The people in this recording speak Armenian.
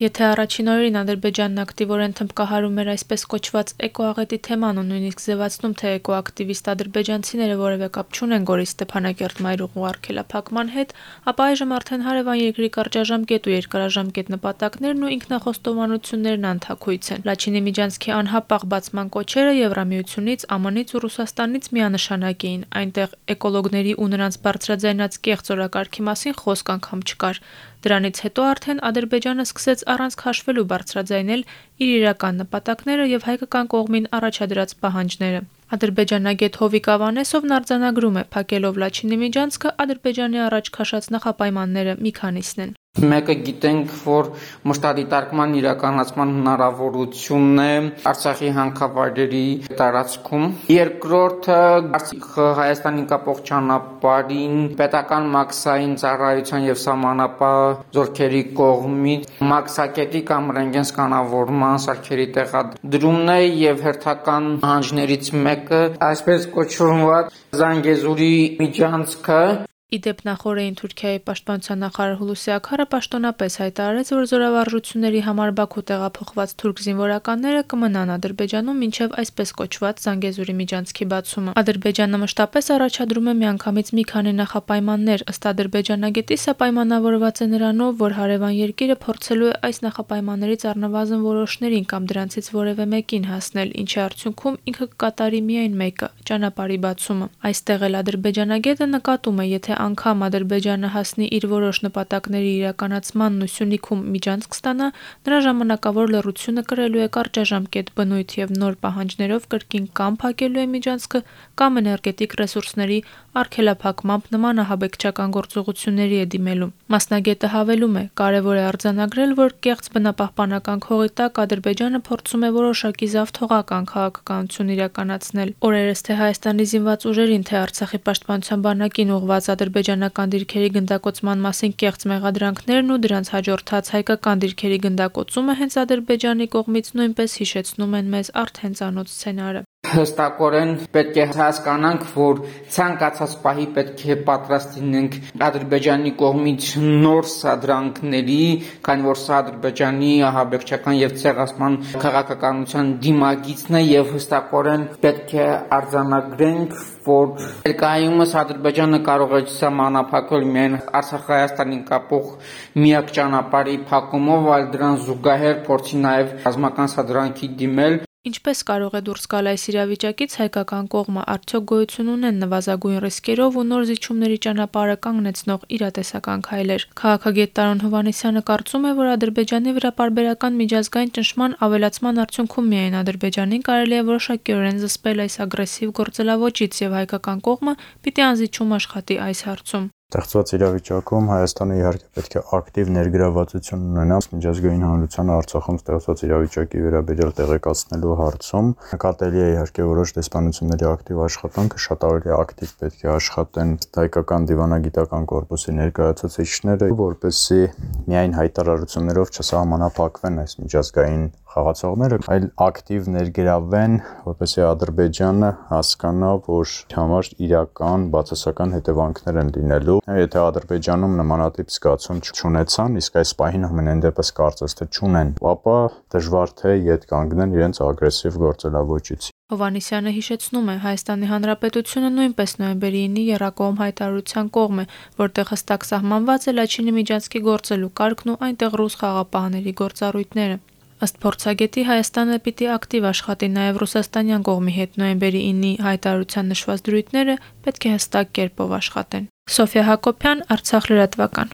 Եթե առաջին օրերին Ադրբեջանն ակտիվորեն թմբկահարում էր այսպես կոչված էկոաղետի թեման ու նույնիսկ զեւացնում, թե էկոակտիվիստ ադրբեջանցիները որևէ կապ չունեն Գորիսի Ստեփանակերտ մայրուղու արգելափակման հետ, ապա այժմ արդեն հարևան երկրի կարճաժամկետ ու երկարաժամկետ նպատակներն ու ինքնախոստովանություններն անթաքույց են։ Լաչինի Միջանցքի անհապաղ բացման կոչերը Եվրամիությունից, ԱՄՆ-ից ու Ռուսաստանից միանշանակ էին։ Այնտեղ էկոլոգների ու նրանց բարձրաձայնած կեղծ օրակարգի մասին խոսք անգամ չկար։ Դրանից հետո արդեն Ադրբեջանը սկսեց առանց քաշվելու բարձրաձայնել իր իրական նպատակները եւ հայկական կողմին առաջադրած պահանջները։ Ադրբեջանագետ Հովիկ Ավանեսովն արձանագրում է, փակելով Լաչինի միջանցքը Ադրբեջանի առաջ քաշած նախապայմանները մի քանիսն են։ Մեկը գիտենք, որ մշտադիտարկման իրականացման հնարավորությունն է Արցախի հանքավայրերի տարածքում։ Երկրորդը Հայաստանին կապող ճանապարհին պետական մաքսային ծառայության եւ սահմանապահ զորքերի կողմից մաքսակետի կամ ռենտգեն սկանավորման սարքերի տեղադրումն է եւ հերթական հանջներից մեկը այսպես կոչված Զանգեզուրի միջանցքը Իդեպ նախորդին Թուրքիայի պաշտպանության նախարար Հուլուսի Աքարը պաշտոնապես հայտարարեց, որ զորավարժությունների համար Բաքու տեղափոխված թուրք զինվորականները կմնան Ադրբեջանում մինչև այսպես կոչված Զանգեզուրի միջանցքի բացումը։ Ադրբեջանը մշտապես առաջադրում է միանգամից մի քանի նախապայմաններ, ըստ ադրբեջանագետի սա պայմանավորված է նրանով, որ հարևան երկիրը փորձելու է այս նախապայմաններից առնվազն որոշներին կամ դրանցից որևէ մեկին հասնել, ինչի արդյունքում ինքը կկատարի միայն մեկը՝ ճանապարհի բացումը։ Այստեղ էլ ադրբեջանագետը նկատում է, եթե անգամ Ադրբեջանը հասնի իր որոշ նպատակների իրականացմանն ու Սյունիքում միջանցք ստանա, նրա ժամանակավոր լռությունը կրելու է կարճաժամկետ բնույթ եւ նոր պահանջներով կրկին կամ փակելու է միջանցքը, կամ էներգետիկ ռեսուրսների արգելափակմամբ նման ահաբեկչական գործողությունների է դիմելու։ Մասնագետը հավելում է. կարևոր է արձանագրել, որ կեղծ բնապահպանական քողի տակ Ադրբեջանը փորձում է որոշակի զավթողական քաղաքականություն իրականացնել։ Օրերս թե Հայաստանի զինված ուժերին, թե Արցախի պաշտպանության բանակին ուղղված ադրբեջանական դիրքերի գնդակոծման մասին կեղծ մեղադրանքներն ու դրանց հաջորդած հայկական դիրքերի գնդակոծումը հենց Ադրբեջանի կողմից նույնպես հիշեցնում են մեզ արդեն ծանոթ սցենարը հստակորեն պետք է հասկանանք, որ ցանկացած պահի պետք է պատրաստ լինենք Ադրբեջանի կողմից նոր սադրանքների, քանի որ սա Ադրբեջանի ահաբեկչական եւ ցեղասման քաղաքականության դիմագիծն է եւ հստակորեն պետք է արձանագրենք, որ ներկայումս Ադրբեջանը կարող է սահմանափակել միայն Արցախ-Հայաստանին կապող միակ ճանապարհի փակումով, այլ դրան զուգահեռ փորձի նաեւ ռազմական սադրանքի դիմել Ինչպես կարող է դուրս գալ այս իրավիճակից հայկական կողմը, արդյոք գոյություն ունեն նվազագույն ռիսկերով ու նոր զիջումների ճանապարհը կանգնեցնող իրատեսական քայլեր։ Քաղաքագետ Տարոն Հովանեսյանը կարծում է, որ Ադրբեջանի վրա պարբերական միջազգային ճնշման ավելացման արդյունքում միայն Ադրբեջանին կարելի է որոշակիորեն զսպել այս ագրեսիվ գործելավոճից եւ հայկական կողմը պիտի անզիջում աշխատի այս հարցում։ Ստեղծված իրավիճակում Հայաստանը իհարկե պետք է ակտիվ ներգրավվածություն ունենա միջազգային հանրությանը Արցախում ստեղծված իրավիճակի վերաբերյալ տեղեկացնելու հարցում։ Նկատելի է իհարկե որոշ դեսպանությունների ակտիվ աշխատանքը, շատ ավելի ակտիվ պետք է աշխատեն հայկական դիվանագիտական կորպուսի ներկայացուցիչները, որպեսզի միայն հայտարարություններով չսահմանափակվեն այս միջազգային խաղացողները, այլ ակտիվ ներգրավվեն, որպեսզի Ադրբեջանը հասկանա, որ համար իրական բացասական հետևանքներ են լինելու Եթե Ադրբեջանում նմանատիպ զգացում չունեցան, իսկ այս պահին ամենայն դեպս կարծես թե չունեն, ապա դժվար թե յետ կանգնեն իրենց ագրեսիվ գործելավոճից։ Հովանիսյանը հիշեցնում է, Հայաստանի Հանրապետությունը նույնպես նոյեմբերի 9-ի Երակոմ հայտարարության կողմ է, որտեղ հստակ սահմանված է Լաչինի միջանցքի գործելու կարգն ու այնտեղ ռուս խաղապահների գործառույթները։ Ըստ փորձագետի Հայաստանը պիտի ակտիվ աշխատի նաև ռուսաստանյան կողմի հետ նոյեմբերի 9-ի հայտարարության նշված դրույթները պետք է հստակ կերպով աշխատեն։ Սոֆիա Հակոբյան, Արցախ լրատվական։